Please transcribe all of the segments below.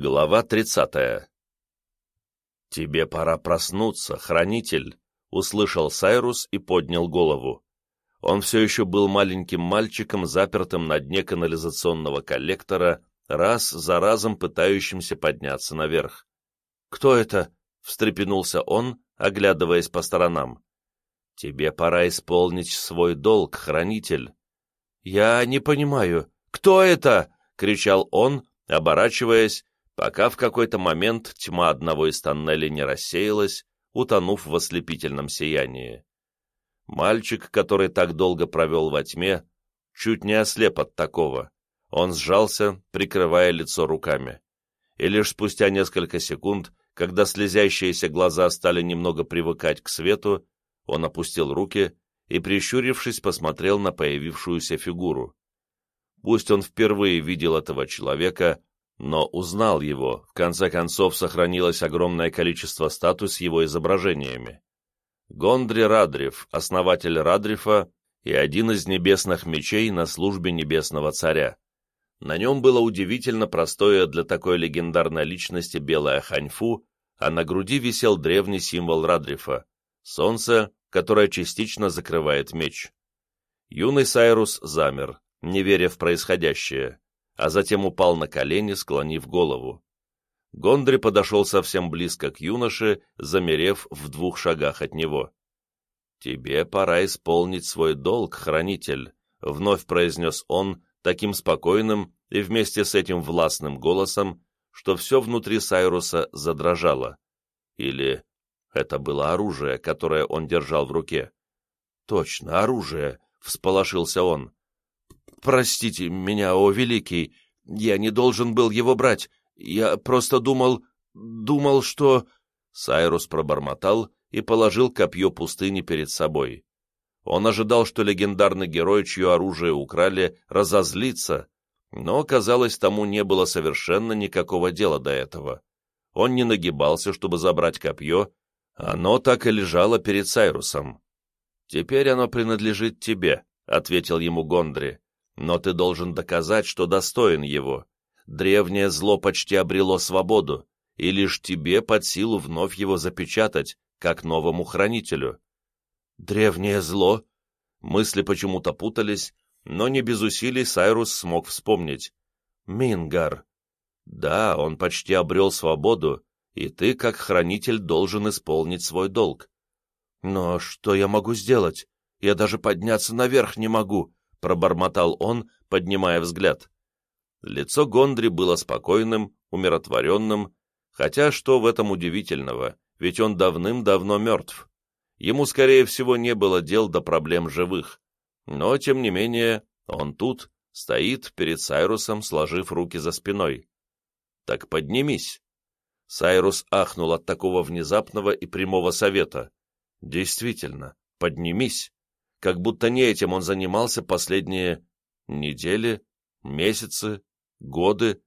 Глава тридцатая «Тебе пора проснуться, хранитель», — услышал Сайрус и поднял голову. Он все еще был маленьким мальчиком, запертым на дне канализационного коллектора, раз за разом пытающимся подняться наверх. «Кто это?» — встрепенулся он, оглядываясь по сторонам. «Тебе пора исполнить свой долг, хранитель». «Я не понимаю. Кто это?» — кричал он, оборачиваясь пока в какой-то момент тьма одного из тоннелей не рассеялась, утонув в ослепительном сиянии. Мальчик, который так долго провел во тьме, чуть не ослеп от такого. Он сжался, прикрывая лицо руками. И лишь спустя несколько секунд, когда слезящиеся глаза стали немного привыкать к свету, он опустил руки и, прищурившись, посмотрел на появившуюся фигуру. Пусть он впервые видел этого человека, но узнал его, в конце концов сохранилось огромное количество статуй с его изображениями. Гондри Радриф, основатель Радрифа и один из небесных мечей на службе небесного царя. На нем было удивительно простое для такой легендарной личности белое ханьфу, а на груди висел древний символ Радрифа — солнце, которое частично закрывает меч. Юный Сайрус замер, не веря в происходящее а затем упал на колени, склонив голову. Гондри подошел совсем близко к юноше, замерев в двух шагах от него. «Тебе пора исполнить свой долг, хранитель», — вновь произнес он таким спокойным и вместе с этим властным голосом, что все внутри Сайруса задрожало. Или это было оружие, которое он держал в руке? «Точно, оружие!» — всполошился он. «Простите меня, о великий, я не должен был его брать. Я просто думал... думал, что...» Сайрус пробормотал и положил копье пустыни перед собой. Он ожидал, что легендарный герой, чье оружие украли, разозлится, но, казалось, тому не было совершенно никакого дела до этого. Он не нагибался, чтобы забрать копье, оно так и лежало перед Сайрусом. «Теперь оно принадлежит тебе», — ответил ему Гондри. Но ты должен доказать, что достоин его. Древнее зло почти обрело свободу, и лишь тебе под силу вновь его запечатать, как новому хранителю. Древнее зло? Мысли почему-то путались, но не без усилий Сайрус смог вспомнить. Мингар. Да, он почти обрел свободу, и ты, как хранитель, должен исполнить свой долг. Но что я могу сделать? Я даже подняться наверх не могу, — пробормотал он, поднимая взгляд. Лицо Гондри было спокойным, умиротворенным, хотя что в этом удивительного, ведь он давным-давно мертв. Ему, скорее всего, не было дел до проблем живых, но, тем не менее, он тут, стоит перед Сайрусом, сложив руки за спиной. «Так поднимись!» Сайрус ахнул от такого внезапного и прямого совета. «Действительно, поднимись!» Как будто не этим он занимался последние недели, месяцы, годы.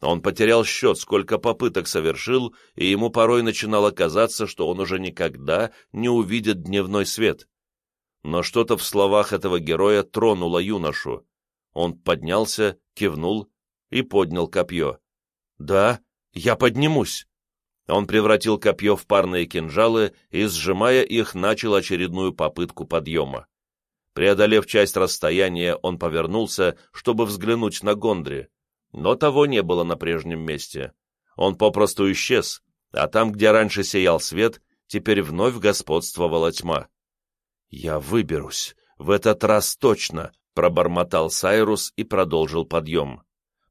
Он потерял счет, сколько попыток совершил, и ему порой начинало казаться, что он уже никогда не увидит дневной свет. Но что-то в словах этого героя тронуло юношу. Он поднялся, кивнул и поднял копье. «Да, я поднимусь!» Он превратил копье в парные кинжалы и, сжимая их, начал очередную попытку подъема. Преодолев часть расстояния, он повернулся, чтобы взглянуть на Гондри, но того не было на прежнем месте. Он попросту исчез, а там, где раньше сиял свет, теперь вновь господствовала тьма. «Я выберусь, в этот раз точно», — пробормотал Сайрус и продолжил подъем.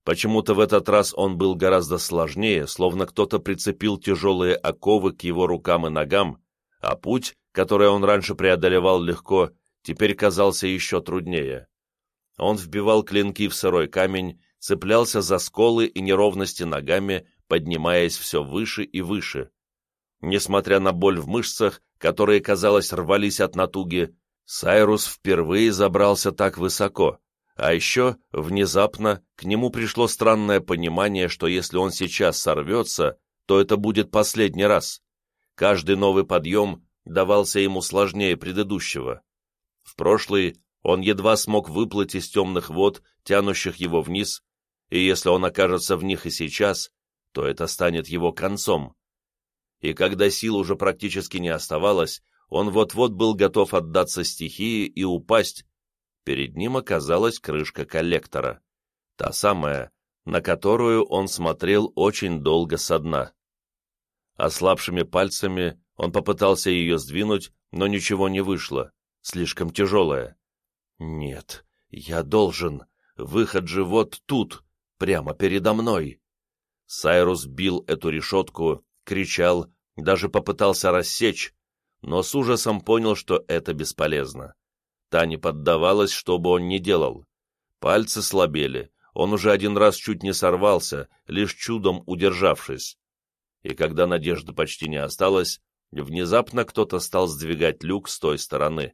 Почему-то в этот раз он был гораздо сложнее, словно кто-то прицепил тяжелые оковы к его рукам и ногам, а путь, который он раньше преодолевал легко, теперь казался еще труднее. Он вбивал клинки в сырой камень, цеплялся за сколы и неровности ногами, поднимаясь все выше и выше. Несмотря на боль в мышцах, которые, казалось, рвались от натуги, Сайрус впервые забрался так высоко, а еще, внезапно, к нему пришло странное понимание, что если он сейчас сорвется, то это будет последний раз. Каждый новый подъем давался ему сложнее предыдущего. В прошлый он едва смог выплыть из темных вод, тянущих его вниз, и если он окажется в них и сейчас, то это станет его концом. И когда сил уже практически не оставалось, он вот-вот был готов отдаться стихии и упасть, перед ним оказалась крышка коллектора, та самая, на которую он смотрел очень долго со дна. Ослабшими пальцами он попытался ее сдвинуть, но ничего не вышло, слишком тяжелая. «Нет, я должен. Выход же вот тут, прямо передо мной». Сайрус бил эту решетку, кричал, даже попытался рассечь, но с ужасом понял, что это бесполезно. Та не поддавалась, что бы он ни делал. Пальцы слабели, он уже один раз чуть не сорвался, лишь чудом удержавшись. И когда надежды почти не осталось, внезапно кто-то стал сдвигать люк с той стороны.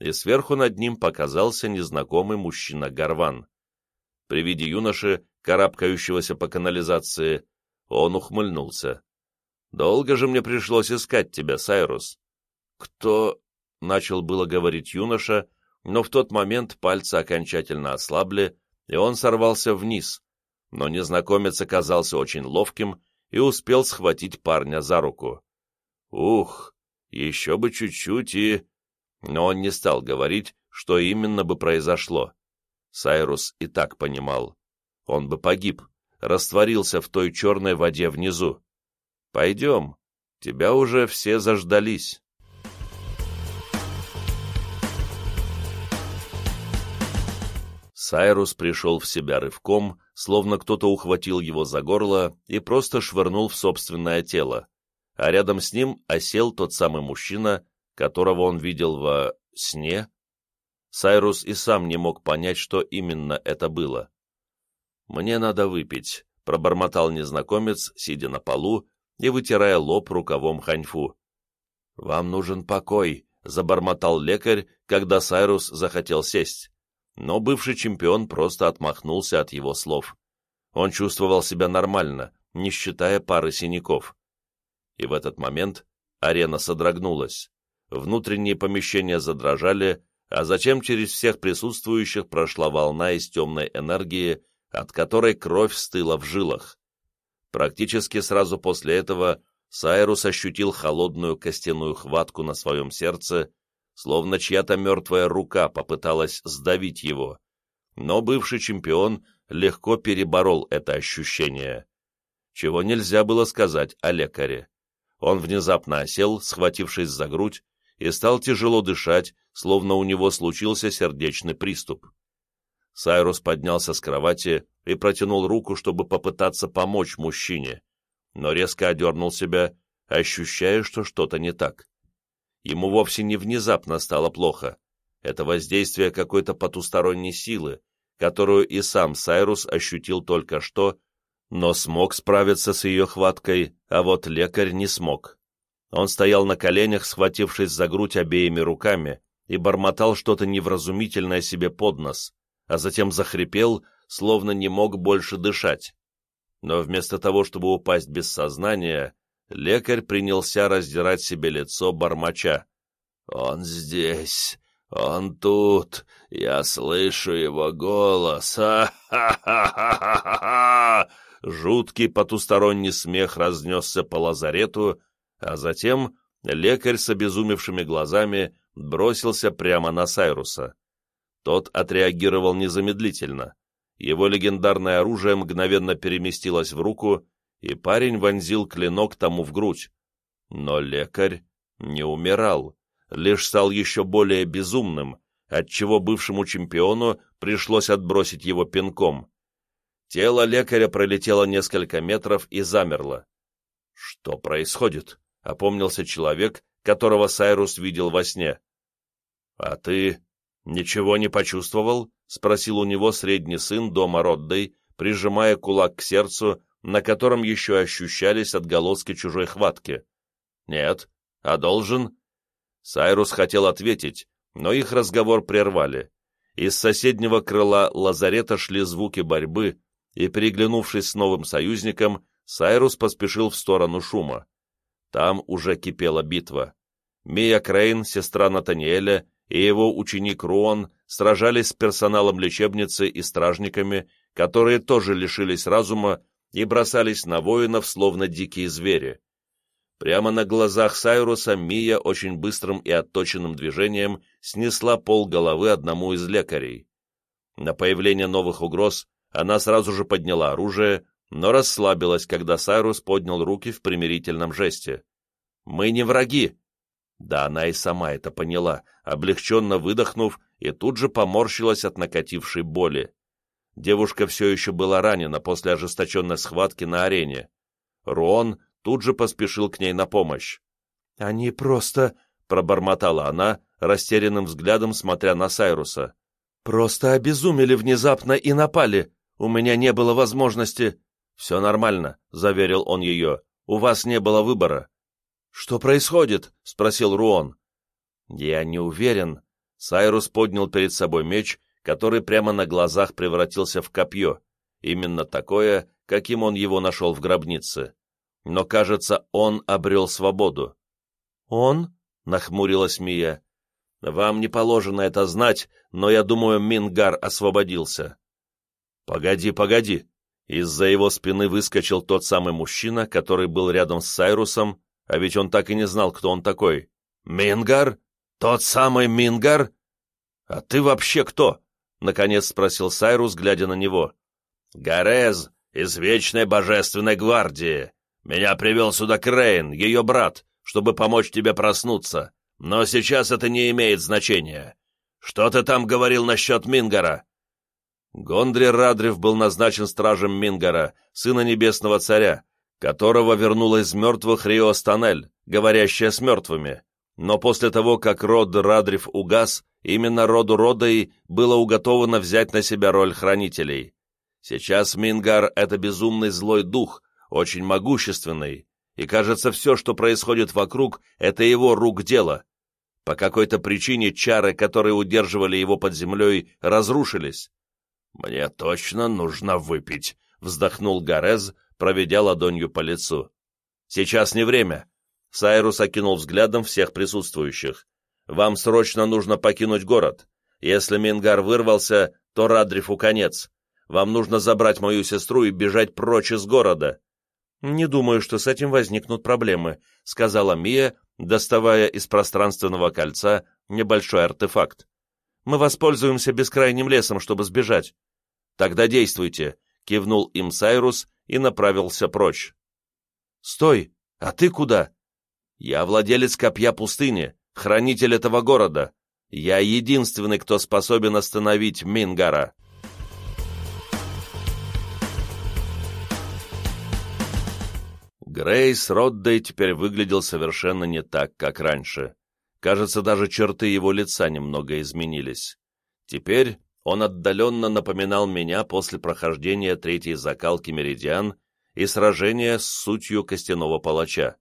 И сверху над ним показался незнакомый мужчина-горван. При виде юноши, карабкающегося по канализации, он ухмыльнулся. «Долго же мне пришлось искать тебя, Сайрус». «Кто...» — начал было говорить юноша, но в тот момент пальцы окончательно ослабли, и он сорвался вниз, но незнакомец оказался очень ловким и успел схватить парня за руку. Ух, еще бы чуть-чуть и... Но он не стал говорить, что именно бы произошло. Сайрус и так понимал. Он бы погиб, растворился в той черной воде внизу. «Пойдем, тебя уже все заждались». Сайрус пришел в себя рывком, словно кто-то ухватил его за горло и просто швырнул в собственное тело, а рядом с ним осел тот самый мужчина, которого он видел во сне. Сайрус и сам не мог понять, что именно это было. «Мне надо выпить», — пробормотал незнакомец, сидя на полу и вытирая лоб рукавом ханьфу. «Вам нужен покой», — забормотал лекарь, когда Сайрус захотел сесть но бывший чемпион просто отмахнулся от его слов. Он чувствовал себя нормально, не считая пары синяков. И в этот момент арена содрогнулась. Внутренние помещения задрожали, а затем через всех присутствующих прошла волна из темной энергии, от которой кровь стыла в жилах. Практически сразу после этого Сайрус ощутил холодную костяную хватку на своем сердце словно чья-то мертвая рука попыталась сдавить его, но бывший чемпион легко переборол это ощущение. Чего нельзя было сказать о лекаре. Он внезапно осел, схватившись за грудь, и стал тяжело дышать, словно у него случился сердечный приступ. Сайрус поднялся с кровати и протянул руку, чтобы попытаться помочь мужчине, но резко одернул себя, ощущая, что что-то не так. Ему вовсе не внезапно стало плохо. Это воздействие какой-то потусторонней силы, которую и сам Сайрус ощутил только что, но смог справиться с ее хваткой, а вот лекарь не смог. Он стоял на коленях, схватившись за грудь обеими руками, и бормотал что-то невразумительное себе под нос, а затем захрипел, словно не мог больше дышать. Но вместо того, чтобы упасть без сознания, лекарь принялся раздирать себе лицо бормоча. «Он здесь, он тут, я слышу его голос, ха-ха-ха-ха-ха!» Жуткий потусторонний смех разнесся по лазарету, а затем лекарь с обезумевшими глазами бросился прямо на Сайруса. Тот отреагировал незамедлительно. Его легендарное оружие мгновенно переместилось в руку, и парень вонзил клинок тому в грудь. Но лекарь не умирал, лишь стал еще более безумным, отчего бывшему чемпиону пришлось отбросить его пинком. Тело лекаря пролетело несколько метров и замерло. «Что происходит?» — опомнился человек, которого Сайрус видел во сне. «А ты ничего не почувствовал?» — спросил у него средний сын дома Роддой, прижимая кулак к сердцу на котором еще ощущались отголоски чужой хватки. «Нет, а должен?» Сайрус хотел ответить, но их разговор прервали. Из соседнего крыла лазарета шли звуки борьбы, и, переглянувшись с новым союзником, Сайрус поспешил в сторону шума. Там уже кипела битва. Мия Крейн, сестра Натаниэля, и его ученик Руон сражались с персоналом лечебницы и стражниками, которые тоже лишились разума и бросались на воинов, словно дикие звери. Прямо на глазах Сайруса Мия очень быстрым и отточенным движением снесла пол головы одному из лекарей. На появление новых угроз она сразу же подняла оружие, но расслабилась, когда Сайрус поднял руки в примирительном жесте. «Мы не враги!» Да она и сама это поняла, облегченно выдохнув, и тут же поморщилась от накатившей боли. Девушка все еще была ранена после ожесточенной схватки на арене. Руон тут же поспешил к ней на помощь. «Они просто...» — пробормотала она, растерянным взглядом смотря на Сайруса. «Просто обезумели внезапно и напали. У меня не было возможности...» «Все нормально», — заверил он ее. «У вас не было выбора». «Что происходит?» — спросил Руон. «Я не уверен». Сайрус поднял перед собой меч, который прямо на глазах превратился в копье, именно такое, каким он его нашел в гробнице. Но, кажется, он обрел свободу. «Он?» — нахмурилась Мия. «Вам не положено это знать, но я думаю, Мингар освободился». «Погоди, погоди!» Из-за его спины выскочил тот самый мужчина, который был рядом с Сайрусом, а ведь он так и не знал, кто он такой. «Мингар? Тот самый Мингар? А ты вообще кто?» — наконец спросил Сайрус, глядя на него. «Гарез из Вечной Божественной Гвардии. Меня привел сюда Крейн, ее брат, чтобы помочь тебе проснуться. Но сейчас это не имеет значения. Что ты там говорил насчет Мингара?» Гондри Радрев был назначен стражем Мингара, сына Небесного Царя, которого вернула из мертвых Рио Станель, говорящая с мертвыми. Но после того, как род Радрев угас, именно роду Родой было уготовано взять на себя роль хранителей. Сейчас Мингар — это безумный злой дух, очень могущественный, и кажется, все, что происходит вокруг, это его рук дело. По какой-то причине чары, которые удерживали его под землей, разрушились. «Мне точно нужно выпить», — вздохнул Гарез, проведя ладонью по лицу. «Сейчас не время». Сайрус окинул взглядом всех присутствующих. «Вам срочно нужно покинуть город. Если Мингар вырвался, то Радрифу конец. Вам нужно забрать мою сестру и бежать прочь из города». «Не думаю, что с этим возникнут проблемы», — сказала Мия, доставая из пространственного кольца небольшой артефакт. «Мы воспользуемся бескрайним лесом, чтобы сбежать. «Тогда действуйте», — кивнул им Сайрус и направился прочь. «Стой! А ты куда?» «Я владелец копья пустыни, хранитель этого города. Я единственный, кто способен остановить Мингара». Грейс Роддей теперь выглядел совершенно не так, как раньше. Кажется, даже черты его лица немного изменились. Теперь он отдаленно напоминал меня после прохождения третьей закалки «Меридиан» и сражения с сутью костяного палача.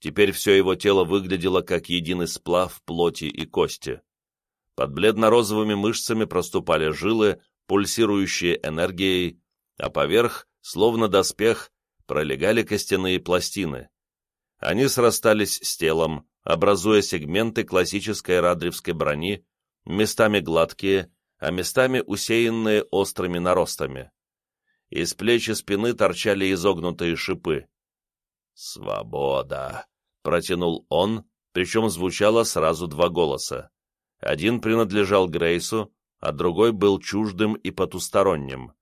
Теперь все его тело выглядело как единый сплав плоти и кости. Под бледно-розовыми мышцами проступали жилы, пульсирующие энергией, а поверх, словно доспех, пролегали костяные пластины. Они срастались с телом, образуя сегменты классической радревской брони, местами гладкие, а местами усеянные острыми наростами. Из плеч и спины торчали изогнутые шипы. «Свобода!» — протянул он, причем звучало сразу два голоса. Один принадлежал Грейсу, а другой был чуждым и потусторонним.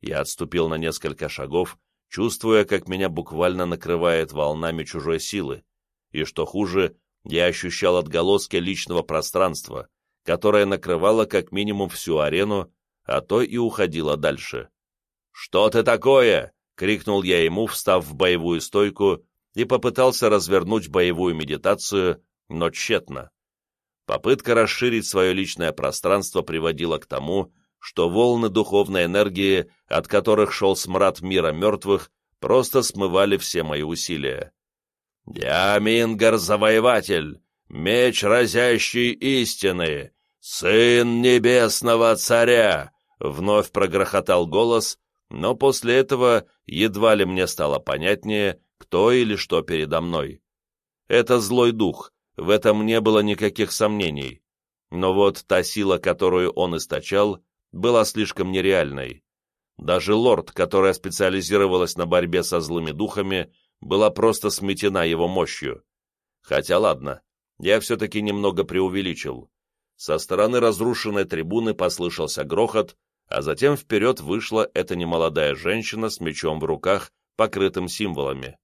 Я отступил на несколько шагов, чувствуя, как меня буквально накрывает волнами чужой силы, и, что хуже, я ощущал отголоски личного пространства, которая накрывала как минимум всю арену, а то и уходила дальше. «Что ты такое?» — крикнул я ему, встав в боевую стойку, и попытался развернуть боевую медитацию, но тщетно. Попытка расширить свое личное пространство приводила к тому, что волны духовной энергии, от которых шел смрад мира мертвых, просто смывали все мои усилия. «Я Мингар-завоеватель, меч разящий истины, «Сын небесного царя!» — вновь прогрохотал голос, но после этого едва ли мне стало понятнее, кто или что передо мной. Это злой дух, в этом не было никаких сомнений. Но вот та сила, которую он источал, была слишком нереальной. Даже лорд, которая специализировалась на борьбе со злыми духами, была просто сметена его мощью. Хотя ладно, я все-таки немного преувеличил. Со стороны разрушенной трибуны послышался грохот, а затем вперед вышла эта немолодая женщина с мечом в руках, покрытым символами.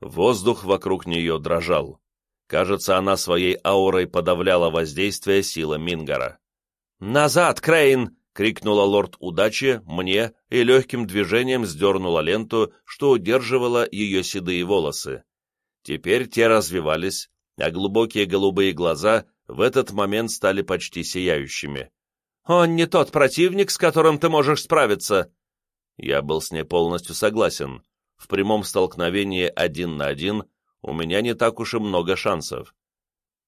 Воздух вокруг нее дрожал. Кажется, она своей аурой подавляла воздействие силы Мингара. «Назад, Крейн!» — крикнула лорд удачи мне и легким движением сдернула ленту, что удерживала ее седые волосы. Теперь те развивались, а глубокие голубые глаза в этот момент стали почти сияющими. «Он не тот противник, с которым ты можешь справиться!» Я был с ней полностью согласен. В прямом столкновении один на один у меня не так уж и много шансов.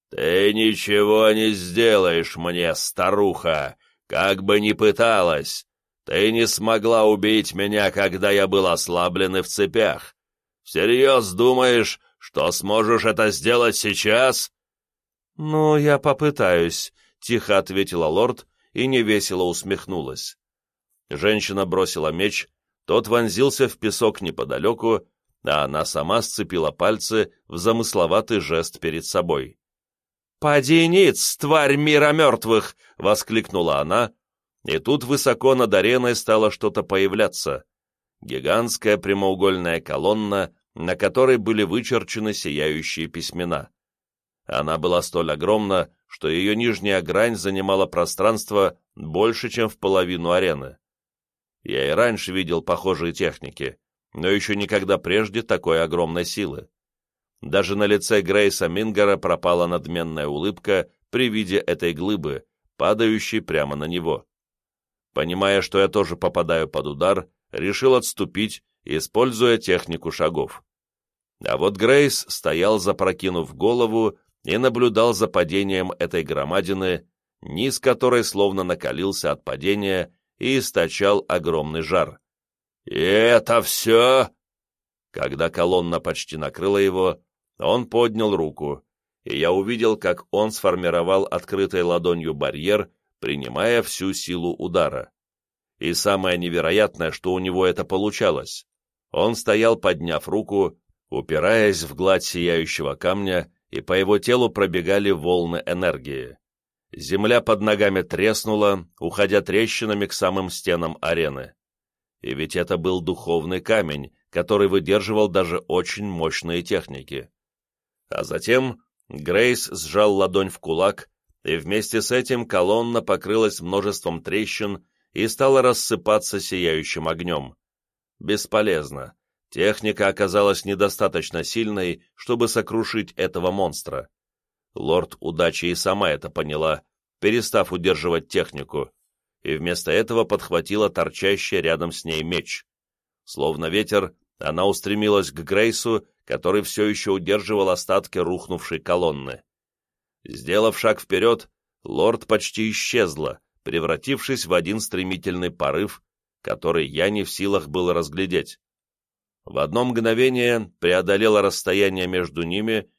«Ты ничего не сделаешь мне, старуха, как бы ни пыталась. Ты не смогла убить меня, когда я был ослаблен и в цепях. Всерьез думаешь, что сможешь это сделать сейчас?» «Ну, я попытаюсь», — тихо ответила лорд и невесело усмехнулась. Женщина бросила меч, тот вонзился в песок неподалеку, а она сама сцепила пальцы в замысловатый жест перед собой. «Поди ниц, тварь мира мертвых!» — воскликнула она, и тут высоко над ареной стало что-то появляться. Гигантская прямоугольная колонна, на которой были вычерчены сияющие письмена. Она была столь огромна, что ее нижняя грань занимала пространство больше, чем в половину арены. Я и раньше видел похожие техники, но еще никогда прежде такой огромной силы. Даже на лице Грейса Мингера пропала надменная улыбка при виде этой глыбы, падающей прямо на него. Понимая, что я тоже попадаю под удар, решил отступить, используя технику шагов. А вот Грейс стоял, запрокинув голову, и наблюдал за падением этой громадины, низ которой словно накалился от падения и источал огромный жар. «И это все?» Когда колонна почти накрыла его, он поднял руку, и я увидел, как он сформировал открытой ладонью барьер, принимая всю силу удара. И самое невероятное, что у него это получалось. Он стоял, подняв руку, упираясь в гладь сияющего камня, и по его телу пробегали волны энергии. Земля под ногами треснула, уходя трещинами к самым стенам арены. И ведь это был духовный камень, который выдерживал даже очень мощные техники. А затем Грейс сжал ладонь в кулак, и вместе с этим колонна покрылась множеством трещин и стала рассыпаться сияющим огнем. Бесполезно. Техника оказалась недостаточно сильной, чтобы сокрушить этого монстра. Лорд удачи и сама это поняла, перестав удерживать технику, и вместо этого подхватила торчащий рядом с ней меч. Словно ветер, она устремилась к Грейсу, который все еще удерживал остатки рухнувшей колонны. Сделав шаг вперед, лорд почти исчезла, превратившись в один стремительный порыв, который я не в силах был разглядеть в одно мгновение преодолела расстояние между ними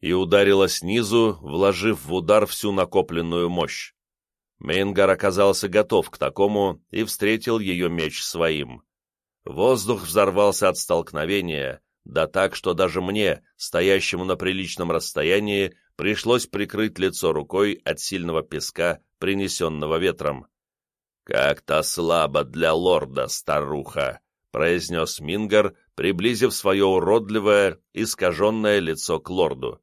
и ударила снизу, вложив в удар всю накопленную мощь. Мейнгар оказался готов к такому и встретил ее меч своим. Воздух взорвался от столкновения, да так, что даже мне, стоящему на приличном расстоянии, пришлось прикрыть лицо рукой от сильного песка, принесенного ветром. «Как-то слабо для лорда, старуха!» — произнес Мингар, приблизив свое уродливое, искаженное лицо к лорду.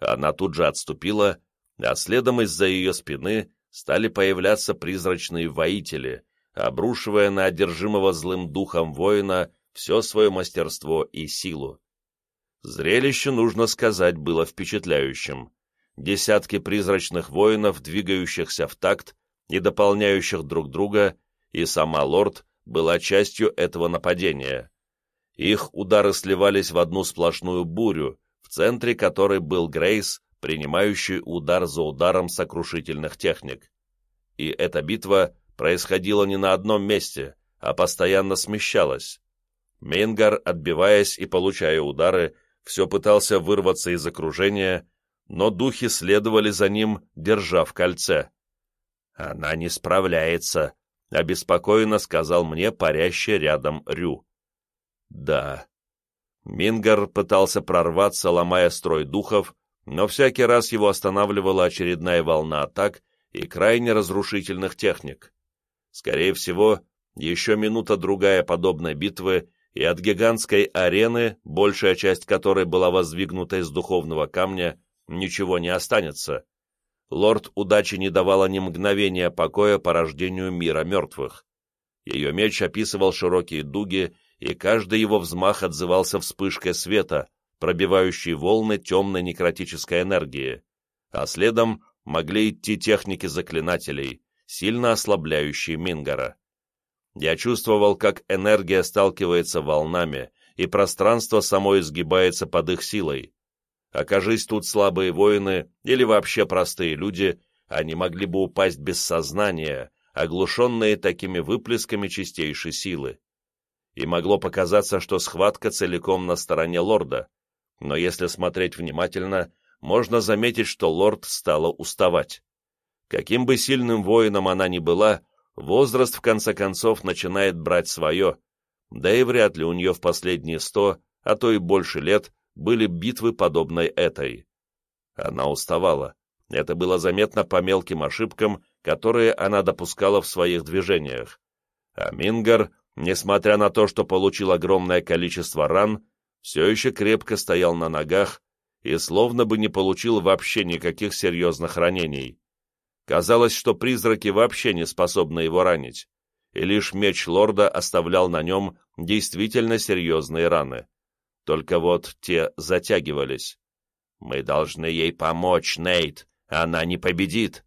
Она тут же отступила, а следом из-за ее спины стали появляться призрачные воители, обрушивая на одержимого злым духом воина все свое мастерство и силу. Зрелище, нужно сказать, было впечатляющим. Десятки призрачных воинов, двигающихся в такт и дополняющих друг друга, и сама лорд была частью этого нападения. Их удары сливались в одну сплошную бурю, в центре которой был Грейс, принимающий удар за ударом сокрушительных техник. И эта битва происходила не на одном месте, а постоянно смещалась. Мейнгар, отбиваясь и получая удары, все пытался вырваться из окружения, но духи следовали за ним, держа в кольце. «Она не справляется», —— обеспокоенно сказал мне парящий рядом Рю. «Да». Мингар пытался прорваться, ломая строй духов, но всякий раз его останавливала очередная волна атак и крайне разрушительных техник. Скорее всего, еще минута-другая подобной битвы, и от гигантской арены, большая часть которой была воздвигнута из духовного камня, ничего не останется. Лорд удачи не давала ни мгновения покоя по рождению мира мертвых. Ее меч описывал широкие дуги, и каждый его взмах отзывался вспышкой света, пробивающей волны темной некротической энергии, а следом могли идти техники заклинателей, сильно ослабляющие Мингара. Я чувствовал, как энергия сталкивается волнами, и пространство само изгибается под их силой. Окажись тут слабые воины или вообще простые люди, они могли бы упасть без сознания, оглушенные такими выплесками чистейшей силы. И могло показаться, что схватка целиком на стороне лорда, но если смотреть внимательно, можно заметить, что лорд стала уставать. Каким бы сильным воином она ни была, возраст в конце концов начинает брать свое, да и вряд ли у нее в последние сто, а то и больше лет, были битвы подобной этой. Она уставала. Это было заметно по мелким ошибкам, которые она допускала в своих движениях. А Мингар, несмотря на то, что получил огромное количество ран, все еще крепко стоял на ногах и словно бы не получил вообще никаких серьезных ранений. Казалось, что призраки вообще не способны его ранить, и лишь меч лорда оставлял на нем действительно серьезные раны. Только вот те затягивались. «Мы должны ей помочь, Нейт, она не победит!»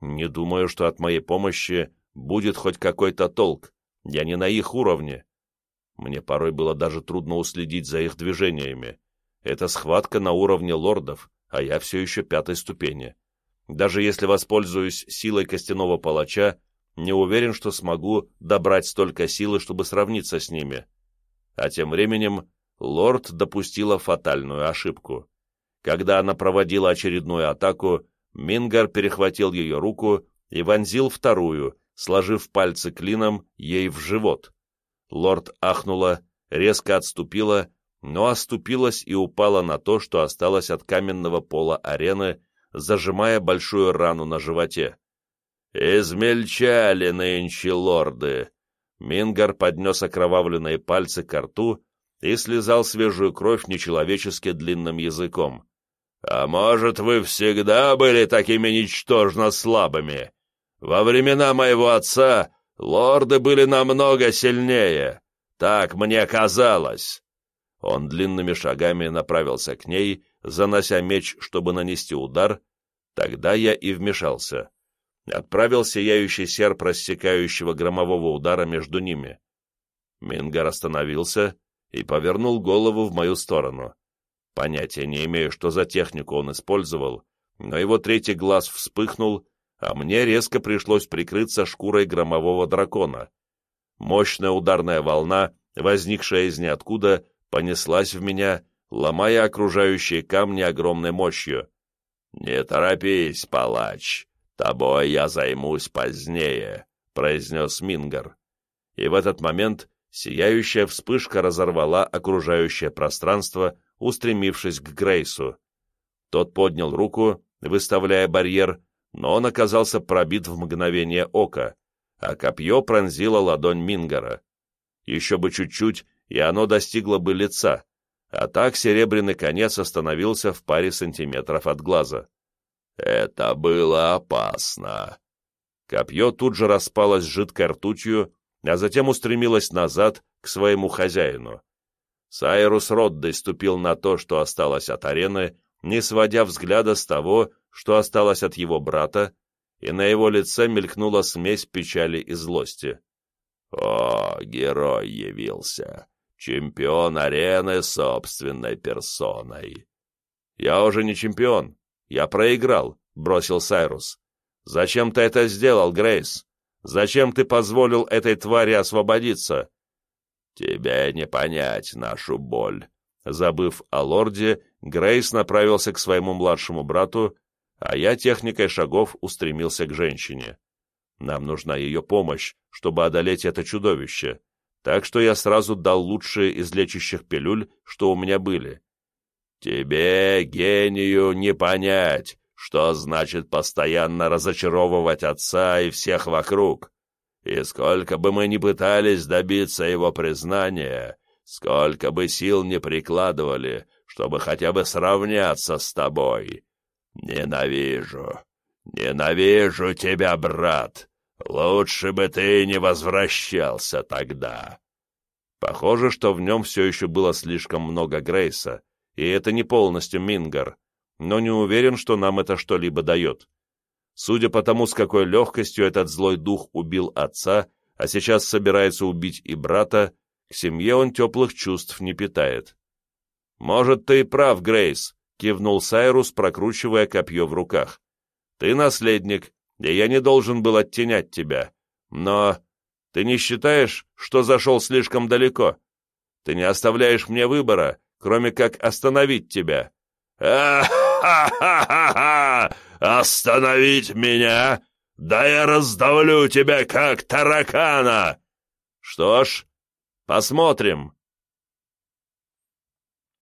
«Не думаю, что от моей помощи будет хоть какой-то толк, я не на их уровне». Мне порой было даже трудно уследить за их движениями. Это схватка на уровне лордов, а я все еще пятой ступени. Даже если воспользуюсь силой костяного палача, не уверен, что смогу добрать столько силы, чтобы сравниться с ними. А тем временем лорд допустила фатальную ошибку. Когда она проводила очередную атаку, Мингар перехватил ее руку и вонзил вторую, сложив пальцы клином ей в живот. Лорд ахнула, резко отступила, но оступилась и упала на то, что осталось от каменного пола арены, зажимая большую рану на животе. «Измельчали нынче лорды!» Мингар поднес окровавленные пальцы к рту и слезал свежую кровь нечеловечески длинным языком. «А может, вы всегда были такими ничтожно слабыми? Во времена моего отца лорды были намного сильнее. Так мне казалось». Он длинными шагами направился к ней, занося меч, чтобы нанести удар, тогда я и вмешался. Отправил сияющий серп рассекающего громового удара между ними. Мингар остановился и повернул голову в мою сторону. Понятия не имею, что за технику он использовал, но его третий глаз вспыхнул, а мне резко пришлось прикрыться шкурой громового дракона. Мощная ударная волна, возникшая из ниоткуда, понеслась в меня, ломая окружающие камни огромной мощью. «Не торопись, палач, тобой я займусь позднее», — произнес Мингар. И в этот момент сияющая вспышка разорвала окружающее пространство, устремившись к Грейсу. Тот поднял руку, выставляя барьер, но он оказался пробит в мгновение ока, а копье пронзило ладонь Мингара. Еще бы чуть-чуть, и оно достигло бы лица, а так серебряный конец остановился в паре сантиметров от глаза. Это было опасно. Копье тут же распалось жидкой ртутью, а затем устремилось назад к своему хозяину. Сайрус Роддой ступил на то, что осталось от арены, не сводя взгляда с того, что осталось от его брата, и на его лице мелькнула смесь печали и злости. «О, герой явился! Чемпион арены собственной персоной. Я уже не чемпион. Я проиграл, бросил Сайрус. Зачем ты это сделал, Грейс? Зачем ты позволил этой твари освободиться? Тебе не понять нашу боль. Забыв о лорде, Грейс направился к своему младшему брату, а я техникой шагов устремился к женщине. Нам нужна ее помощь, чтобы одолеть это чудовище, так что я сразу дал лучшие из лечащих пилюль, что у меня были. Тебе, гению, не понять, что значит постоянно разочаровывать отца и всех вокруг. И сколько бы мы ни пытались добиться его признания, сколько бы сил не прикладывали, чтобы хотя бы сравняться с тобой. Ненавижу, ненавижу тебя, брат. Лучше бы ты не возвращался тогда. Похоже, что в нем все еще было слишком много Грейса, и это не полностью Мингар, но не уверен, что нам это что-либо дает. Судя по тому, с какой легкостью этот злой дух убил отца, а сейчас собирается убить и брата, к семье он теплых чувств не питает. «Может, ты и прав, Грейс», — кивнул Сайрус, прокручивая копье в руках. «Ты наследник, и я не должен был оттенять тебя. Но ты не считаешь, что зашел слишком далеко? Ты не оставляешь мне выбора, кроме как остановить тебя». «А-ха-ха-ха! Остановить меня? Да я раздавлю тебя, как таракана!» «Что ж, посмотрим!»